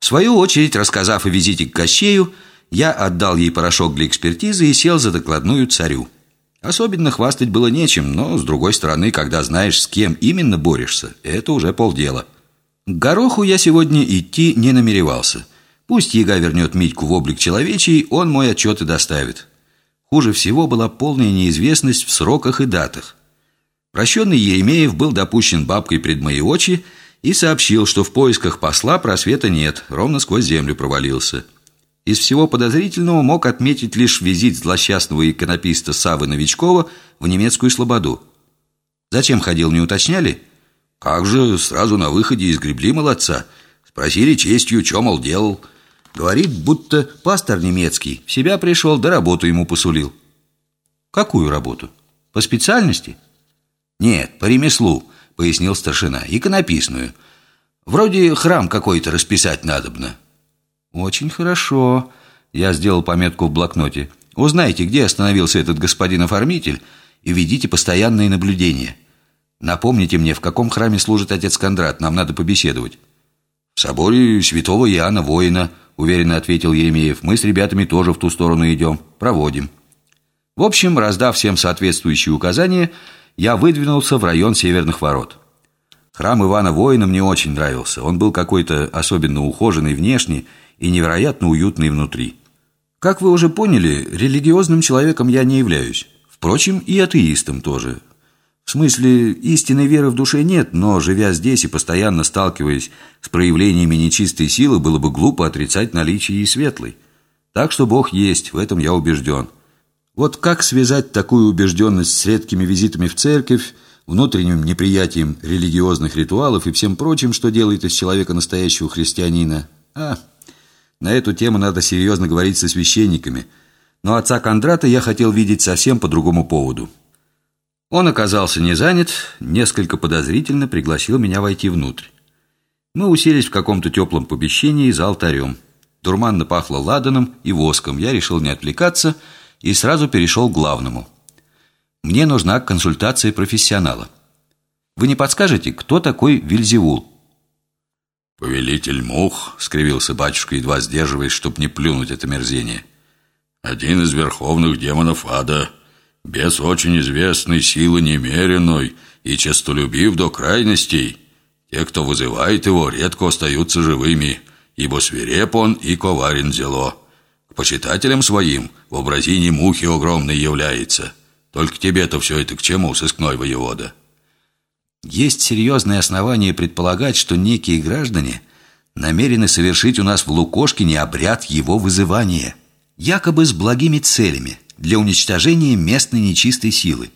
В свою очередь, рассказав о визите к Кощею, я отдал ей порошок для экспертизы и сел за докладную царю. Особенно хвастать было нечем, но, с другой стороны, когда знаешь, с кем именно борешься, это уже полдела. К гороху я сегодня идти не намеревался. Пусть яга вернет Митьку в облик человечий, он мой отчет и доставит. Хуже всего была полная неизвестность в сроках и датах. Прощенный Еремеев был допущен бабкой пред мои очи и сообщил, что в поисках посла просвета нет, ровно сквозь землю провалился. Из всего подозрительного мог отметить лишь визит злосчастного иконописта Савы Новичкова в немецкую слободу. Зачем ходил, не уточняли? Как же, сразу на выходе изгребли молодца. Спросили честью, что, мол, делал. Говорит, будто пастор немецкий в себя пришел, да работу ему посулил. Какую работу? По специальности? Нет, по ремеслу, пояснил старшина. Иконописную. Вроде храм какой-то расписать надобно. «Очень хорошо». Я сделал пометку в блокноте. «Узнайте, где остановился этот господин оформитель, и ведите постоянные наблюдения. Напомните мне, в каком храме служит отец Кондрат, нам надо побеседовать». «В соборе святого Иоанна Воина», — уверенно ответил Еремеев. «Мы с ребятами тоже в ту сторону идем. Проводим». В общем, раздав всем соответствующие указания, я выдвинулся в район Северных ворот. Храм Ивана Воина мне очень нравился. Он был какой-то особенно ухоженный внешне и невероятно уютный внутри. Как вы уже поняли, религиозным человеком я не являюсь. Впрочем, и атеистом тоже. В смысле, истинной веры в душе нет, но, живя здесь и постоянно сталкиваясь с проявлениями нечистой силы, было бы глупо отрицать наличие и светлой. Так что Бог есть, в этом я убежден. Вот как связать такую убежденность с редкими визитами в церковь, внутренним неприятием религиозных ритуалов и всем прочим, что делает из человека настоящего христианина? А, на эту тему надо серьезно говорить со священниками. Но отца Кондрата я хотел видеть совсем по другому поводу. Он оказался не занят, несколько подозрительно пригласил меня войти внутрь. Мы уселись в каком-то теплом помещении за алтарем. Дурманно пахло ладаном и воском. Я решил не отвлекаться и сразу перешел к главному. Мне нужна консультация профессионала. Вы не подскажете, кто такой Вильзевул? «Повелитель мух», — скривился батюшка, едва сдерживаясь, чтоб не плюнуть это мерзение. «Один из верховных демонов ада, без очень известной силы немеренной и честолюбив до крайностей. Те, кто вызывает его, редко остаются живыми, ибо свиреп он и коварен зело. Почитателям своим в образине мухи огромной является. Только тебе-то все это к чему, сыскной воевода?» Есть серьезные основания предполагать, что некие граждане намерены совершить у нас в Лукошкине обряд его вызывания, якобы с благими целями, для уничтожения местной нечистой силы.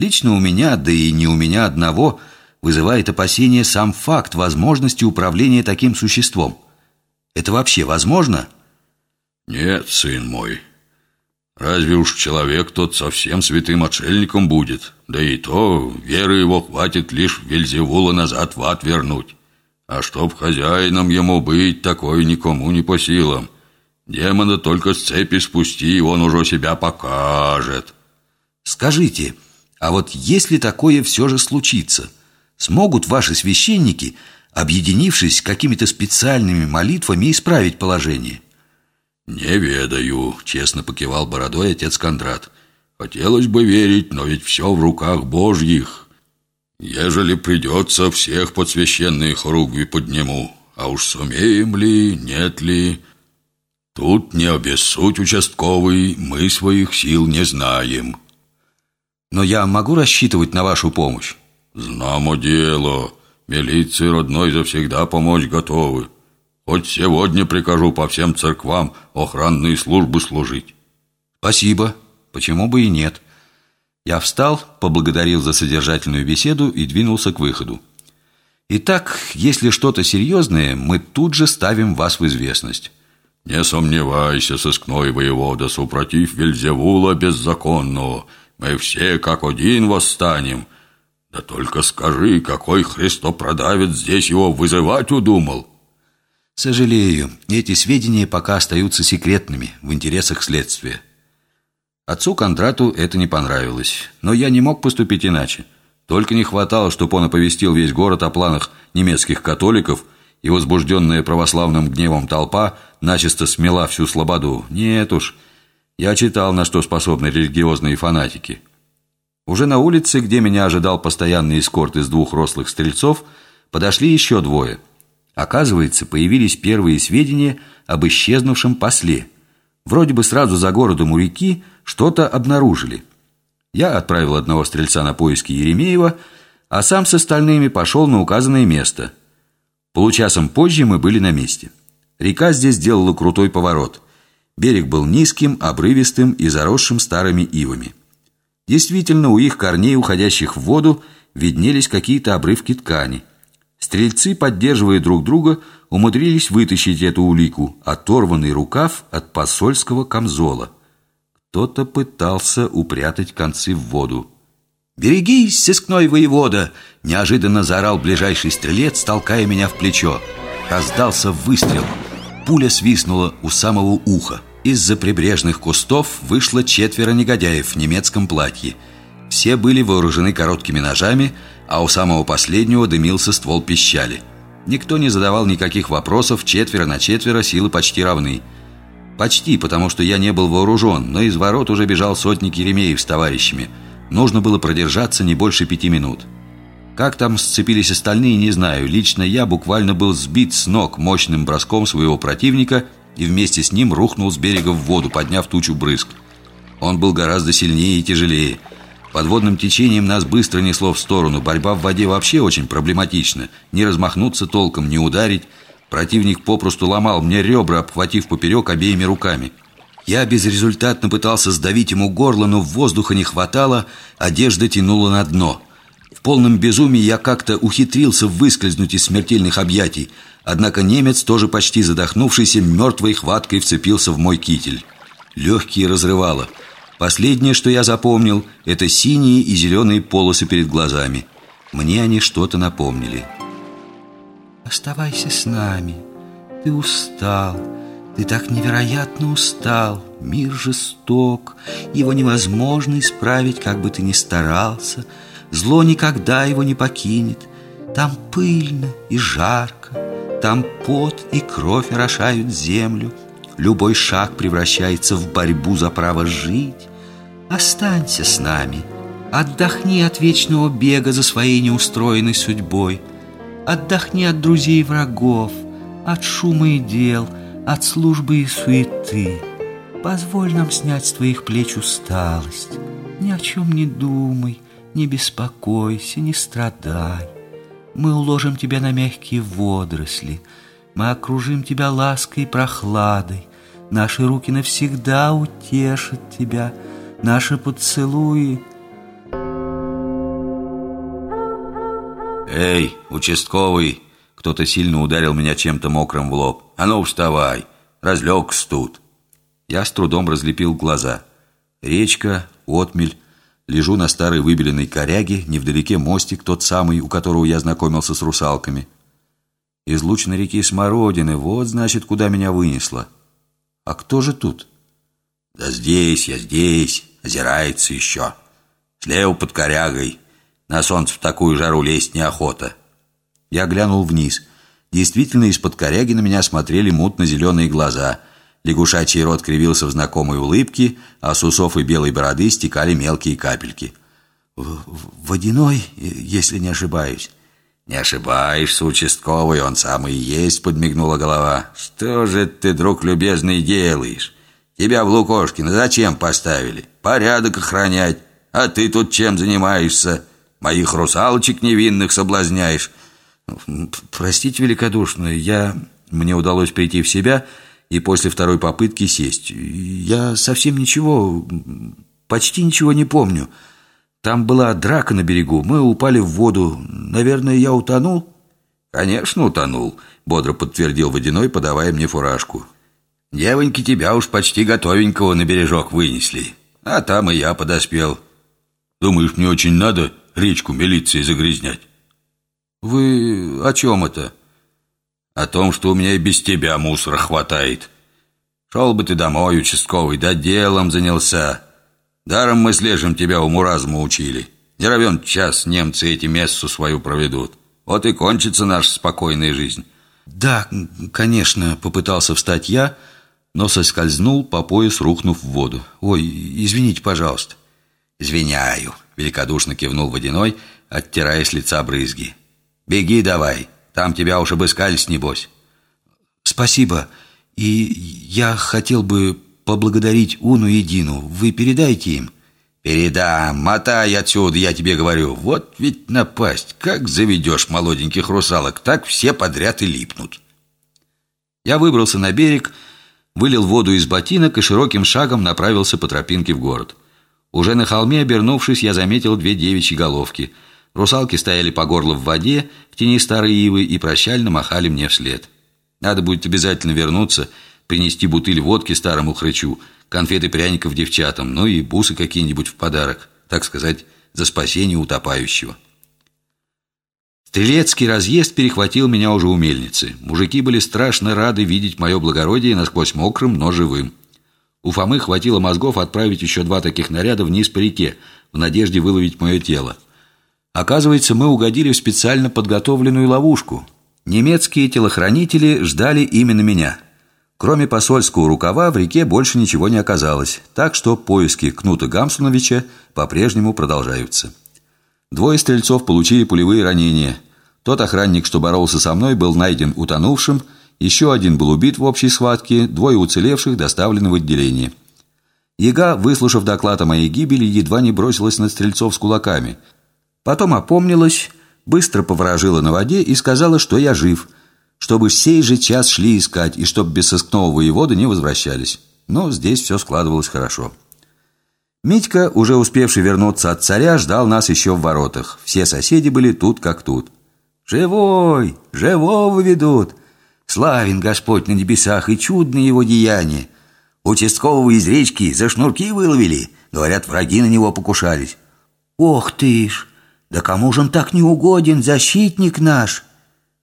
Лично у меня, да и не у меня одного, вызывает опасение сам факт возможности управления таким существом. Это вообще возможно? Нет, сын мой, Разве уж человек тот совсем святым отшельником будет? Да и то веры его хватит лишь Вельзевула назад в ад вернуть. А чтоб хозяином ему быть, такое никому не по силам. Демона только с цепи спусти, и он уже себя покажет. Скажите, а вот если такое все же случится, смогут ваши священники, объединившись какими-то специальными молитвами, исправить положение? «Не ведаю», — честно покивал бородой отец Кондрат. «Хотелось бы верить, но ведь все в руках Божьих. Ежели придется, всех под священные хоругви подниму. А уж сумеем ли, нет ли...» «Тут не обессудь, участковый, мы своих сил не знаем». «Но я могу рассчитывать на вашу помощь?» «Знамо дело. Милиции родной завсегда помочь готовы». Хоть сегодня прикажу по всем церквам охранные службы служить. Спасибо. Почему бы и нет? Я встал, поблагодарил за содержательную беседу и двинулся к выходу. Итак, если что-то серьезное, мы тут же ставим вас в известность. Не сомневайся, сыскной воевода, супротив Вельзевула беззаконного. Мы все как один восстанем. Да только скажи, какой христопродавец здесь его вызывать удумал? Сожалею, эти сведения пока остаются секретными в интересах следствия. Отцу Кондрату это не понравилось, но я не мог поступить иначе. Только не хватало, чтобы он оповестил весь город о планах немецких католиков и возбужденная православным гневом толпа начисто смела всю слободу. Нет уж, я читал, на что способны религиозные фанатики. Уже на улице, где меня ожидал постоянный эскорт из двух рослых стрельцов, подошли еще двое. Оказывается, появились первые сведения об исчезнувшем после. Вроде бы сразу за городом у реки что-то обнаружили. Я отправил одного стрельца на поиски Еремеева, а сам с остальными пошел на указанное место. Получасом позже мы были на месте. Река здесь сделала крутой поворот. Берег был низким, обрывистым и заросшим старыми ивами. Действительно, у их корней, уходящих в воду, виднелись какие-то обрывки ткани. Стрельцы, поддерживая друг друга, умудрились вытащить эту улику, оторванный рукав от посольского камзола. Кто-то пытался упрятать концы в воду. «Берегись, сыскной воевода!» Неожиданно заорал ближайший стрелец, толкая меня в плечо. Раздался выстрел. Пуля свистнула у самого уха. Из-за прибрежных кустов вышло четверо негодяев в немецком платье. Все были вооружены короткими ножами, а у самого последнего дымился ствол пищали. Никто не задавал никаких вопросов, четверо на четверо силы почти равны. Почти, потому что я не был вооружен, но из ворот уже бежал сотник Еремеев с товарищами. Нужно было продержаться не больше пяти минут. Как там сцепились остальные, не знаю. Лично я буквально был сбит с ног мощным броском своего противника – и вместе с ним рухнул с берега в воду, подняв тучу брызг. Он был гораздо сильнее и тяжелее. Подводным течением нас быстро несло в сторону. Борьба в воде вообще очень проблематична. Не размахнуться толком, не ударить. Противник попросту ломал мне ребра, обхватив поперек обеими руками. Я безрезультатно пытался сдавить ему горло, но воздуха не хватало, одежда тянула на дно. В полном безумии я как-то ухитрился выскользнуть из смертельных объятий – Однако немец, тоже почти задохнувшийся, мертвой хваткой вцепился в мой китель. Легкие разрывало. Последнее, что я запомнил, это синие и зеленые полосы перед глазами. Мне они что-то напомнили. «Оставайся с нами. Ты устал. Ты так невероятно устал. Мир жесток. Его невозможно исправить, как бы ты ни старался. Зло никогда его не покинет. Там пыльно и жарко. Там пот и кровь орошают землю Любой шаг превращается в борьбу за право жить Останься с нами. Отдохни от вечного бега за своей неустроенной судьбой. Отдохни от друзей и врагов От шума и дел, от службы и суеты. Позволь нам снять с твоих плеч усталость. Ни о чем не думай, не беспокойся, не страдай. Мы уложим тебя на мягкие водоросли, мы окружим тебя лаской и прохладой. Наши руки навсегда утешат тебя, наши поцелуи. Эй, участковый! Кто-то сильно ударил меня чем-то мокрым в лоб. А ну, вставай! Разлегся тут. Я с трудом разлепил глаза. Речка, отмель, Лежу на старой выбеленной коряге, невдалеке мостик, тот самый, у которого я знакомился с русалками. Излучина реки Смородины, вот, значит, куда меня вынесло. А кто же тут? Да здесь я, здесь, озирается еще. Слева под корягой. На солнце в такую жару лезть неохота. Я глянул вниз. Действительно, из-под коряги на меня смотрели мутно-зеленые глаза – Лягушачий рот кривился в знакомой улыбке, а с усов и белой бороды стекали мелкие капельки. «Водяной, если не ошибаюсь». «Не ошибаешься, участковый, он самый есть», — подмигнула голова. «Что же ты, друг любезный, делаешь? Тебя в Лукошкино зачем поставили? Порядок охранять. А ты тут чем занимаешься? Моих русалочек невинных соблазняешь». «Простите великодушно, я... Мне удалось прийти в себя...» и после второй попытки сесть. Я совсем ничего, почти ничего не помню. Там была драка на берегу, мы упали в воду. Наверное, я утонул?» «Конечно, утонул», — бодро подтвердил Водяной, подавая мне фуражку. «Девоньки тебя уж почти готовенького на бережок вынесли, а там и я подоспел. Думаешь, мне очень надо речку милиции загрязнять?» «Вы о чем это?» О том, что у меня и без тебя мусора хватает. Шел бы ты домой, участковый, да делом занялся. Даром мы слежем тебя уму-разуму учили. Не равен час немцы эти мессу свою проведут. Вот и кончится наша спокойная жизнь. «Да, конечно», — попытался встать я, но соскользнул по пояс, рухнув в воду. «Ой, извините, пожалуйста». «Извиняю», — великодушно кивнул Водяной, оттирая с лица брызги. «Беги давай, там тебя уж обыскались, небось». «Спасибо, и я хотел бы поблагодарить Уну и Дину. Вы передайте им». «Передам, мотай отсюда, я тебе говорю. Вот ведь напасть. Как заведешь молоденьких русалок, так все подряд и липнут». Я выбрался на берег, вылил воду из ботинок и широким шагом направился по тропинке в город. Уже на холме, обернувшись, я заметил две девичьи головки. Русалки стояли по горло в воде, в тени старой ивы и прощально махали мне вслед. Надо будет обязательно вернуться, принести бутыль водки старому хрычу – конфеты пряников девчатам, ну и бусы какие-нибудь в подарок, так сказать, за спасение утопающего. Стрелецкий разъезд перехватил меня уже у мельницы. Мужики были страшно рады видеть мое благородие насквозь мокрым, но живым. У Фомы хватило мозгов отправить еще два таких наряда вниз по реке, в надежде выловить мое тело. Оказывается, мы угодили в специально подготовленную ловушку. Немецкие телохранители ждали именно меня – Кроме посольского рукава в реке больше ничего не оказалось, так что поиски Кнута Гамсуновича по-прежнему продолжаются. Двое стрельцов получили пулевые ранения. Тот охранник, что боролся со мной, был найден утонувшим, еще один был убит в общей схватке, двое уцелевших доставлены в отделение. Яга, выслушав доклад о моей гибели, едва не бросилась на стрельцов с кулаками. Потом опомнилась, быстро поворожила на воде и сказала, что я жив – чтобы в сей же час шли искать, и чтобы без сыскного воевода не возвращались. Но здесь все складывалось хорошо. Митька, уже успевший вернуться от царя, ждал нас еще в воротах. Все соседи были тут как тут. «Живой! Живого ведут! Славен Господь на небесах и чудные его деяния! Участкового из речки за шнурки выловили, говорят, враги на него покушались. Ох ты ж! Да кому же он так не угоден, защитник наш!»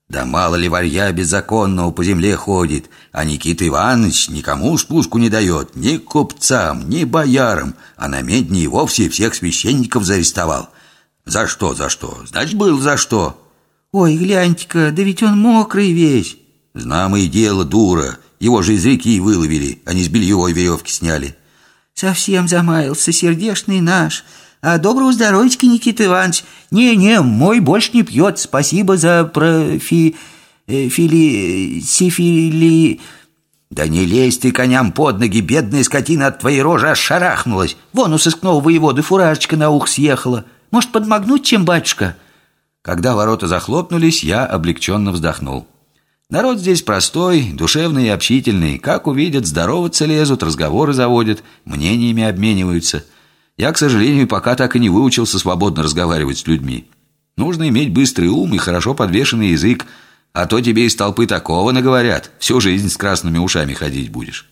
Да мало ли варья беззаконного по земле ходит, а Никита Иванович никому спуску не дает, ни купцам, ни боярам, а на медне и вовсе всех священников зарестовал. За что, за что? Значит, был за что. Ой, гляньте-ка, да ведь он мокрый весь. Знамо и дело, дура. Его же из реки выловили, а не с бельевой веревки сняли. Совсем замаялся, сердешный наш. А доброго здоровичка, Никита Иванович. Не-не, мой больше не пьет. Спасибо за профи... Э, фили... сифили... Да не лезь ты коням под ноги, бедная скотина от твоей рожи аж шарахнулась. Вон у сыскного воеводы фуражечка на ух съехала. Может, подмогнуть чем, батюшка?» Когда ворота захлопнулись, я облегченно вздохнул. Народ здесь простой, душевный и общительный. Как увидят, здороваться лезут, разговоры заводят, мнениями обмениваются – я, к сожалению, пока так и не выучился свободно разговаривать с людьми. Нужно иметь быстрый ум и хорошо подвешенный язык, а то тебе из толпы такого наговорят, всю жизнь с красными ушами ходить будешь».